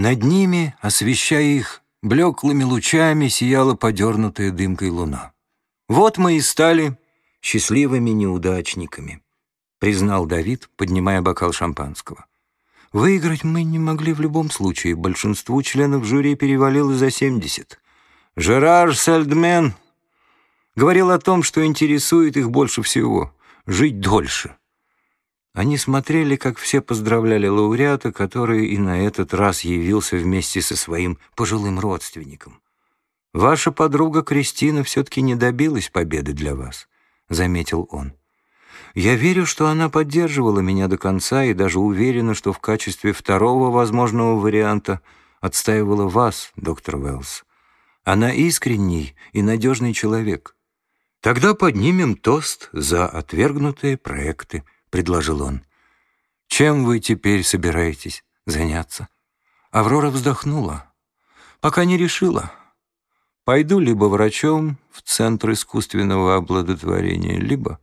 Над ними, освещая их блеклыми лучами, сияла подернутая дымкой луна. «Вот мы и стали счастливыми неудачниками», — признал Давид, поднимая бокал шампанского. «Выиграть мы не могли в любом случае. Большинству членов жюри перевалило за семьдесят. Жерар Сальдмен говорил о том, что интересует их больше всего — жить дольше. Они смотрели, как все поздравляли лауреата, который и на этот раз явился вместе со своим пожилым родственником. «Ваша подруга Кристина все-таки не добилась победы для вас», — заметил он. «Я верю, что она поддерживала меня до конца и даже уверена, что в качестве второго возможного варианта отстаивала вас, доктор Уэллс. Она искренний и надежный человек. Тогда поднимем тост за отвергнутые проекты». — предложил он. «Чем вы теперь собираетесь заняться?» Аврора вздохнула. «Пока не решила. Пойду либо врачом в Центр искусственного обладотворения, либо...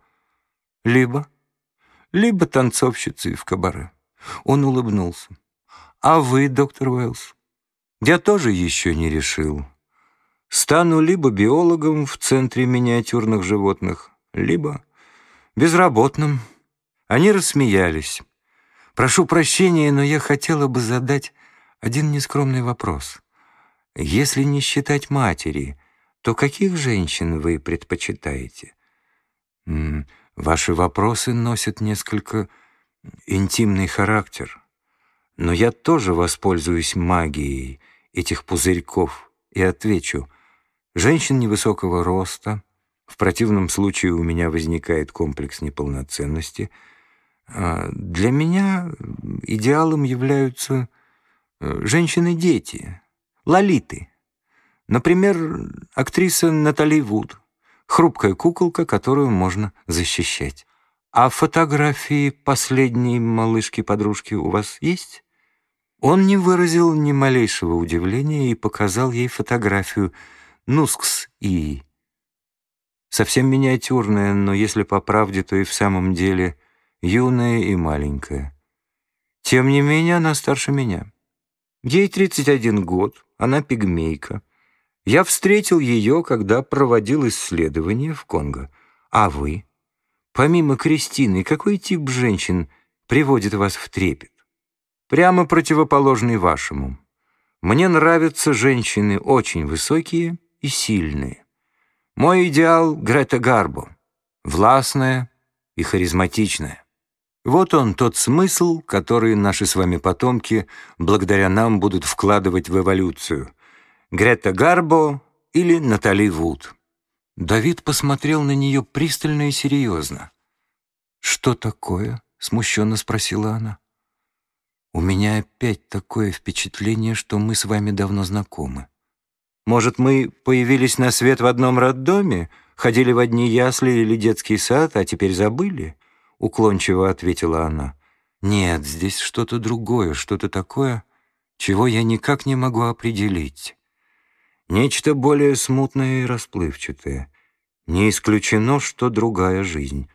либо... либо танцовщицей в кабаре». Он улыбнулся. «А вы, доктор Уэллс?» «Я тоже еще не решил. Стану либо биологом в Центре миниатюрных животных, либо безработным». Они рассмеялись. «Прошу прощения, но я хотела бы задать один нескромный вопрос. Если не считать матери, то каких женщин вы предпочитаете?» «Ваши вопросы носят несколько интимный характер, но я тоже воспользуюсь магией этих пузырьков и отвечу. Женщин невысокого роста, в противном случае у меня возникает комплекс неполноценности — для меня идеалом являются э, женщины-дети, лолиты. Например, актриса Натали Вуд, хрупкая куколка, которую можно защищать. А фотографии последней малышки-подружки у вас есть? Он не выразил ни малейшего удивления и показал ей фотографию Нускс и совсем миниатюрная, но если по правде, то и в самом деле – юная и маленькая. Тем не менее, она старше меня. Ей 31 год, она пигмейка. Я встретил ее, когда проводил исследование в Конго. А вы? Помимо Кристины, какой тип женщин приводит вас в трепет? Прямо противоположный вашему. Мне нравятся женщины очень высокие и сильные. Мой идеал — Грета Гарбо, властная и харизматичная. Вот он, тот смысл, который наши с вами потомки благодаря нам будут вкладывать в эволюцию. Грета Гарбо или Натали Вуд. Давид посмотрел на нее пристально и серьезно. «Что такое?» — смущенно спросила она. «У меня опять такое впечатление, что мы с вами давно знакомы. Может, мы появились на свет в одном роддоме, ходили в одни ясли или детский сад, а теперь забыли?» — уклончиво ответила она. «Нет, здесь что-то другое, что-то такое, чего я никак не могу определить. Нечто более смутное и расплывчатое. Не исключено, что другая жизнь.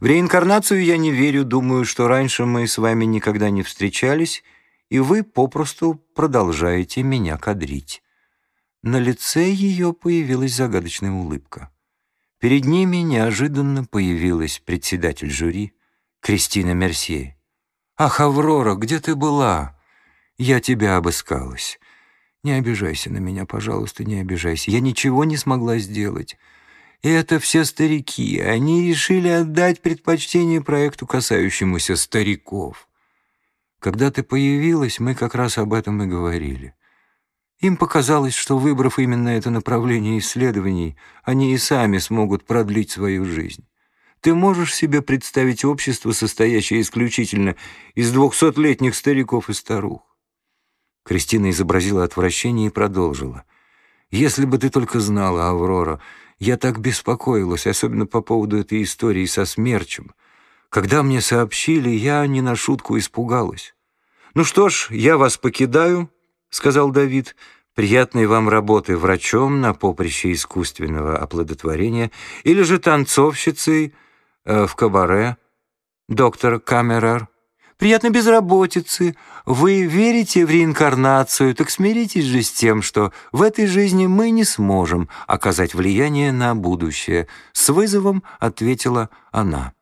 В реинкарнацию я не верю, думаю, что раньше мы с вами никогда не встречались, и вы попросту продолжаете меня кадрить». На лице ее появилась загадочная улыбка. Перед ними неожиданно появилась председатель жюри Кристина Мерсье. «Ах, Аврора, где ты была? Я тебя обыскалась. Не обижайся на меня, пожалуйста, не обижайся. Я ничего не смогла сделать. И это все старики. Они решили отдать предпочтение проекту, касающемуся стариков. Когда ты появилась, мы как раз об этом и говорили. Им показалось, что, выбрав именно это направление исследований, они и сами смогут продлить свою жизнь. Ты можешь себе представить общество, состоящее исключительно из двухсотлетних стариков и старух? Кристина изобразила отвращение и продолжила. «Если бы ты только знала, Аврора, я так беспокоилась, особенно по поводу этой истории со смерчем. Когда мне сообщили, я не на шутку испугалась. Ну что ж, я вас покидаю, — сказал Давид, — «приятной вам работы врачом на поприще искусственного оплодотворения или же танцовщицей э, в кабаре, доктор Камерер. приятно безработицы. Вы верите в реинкарнацию, так смиритесь же с тем, что в этой жизни мы не сможем оказать влияние на будущее. С вызовом ответила она.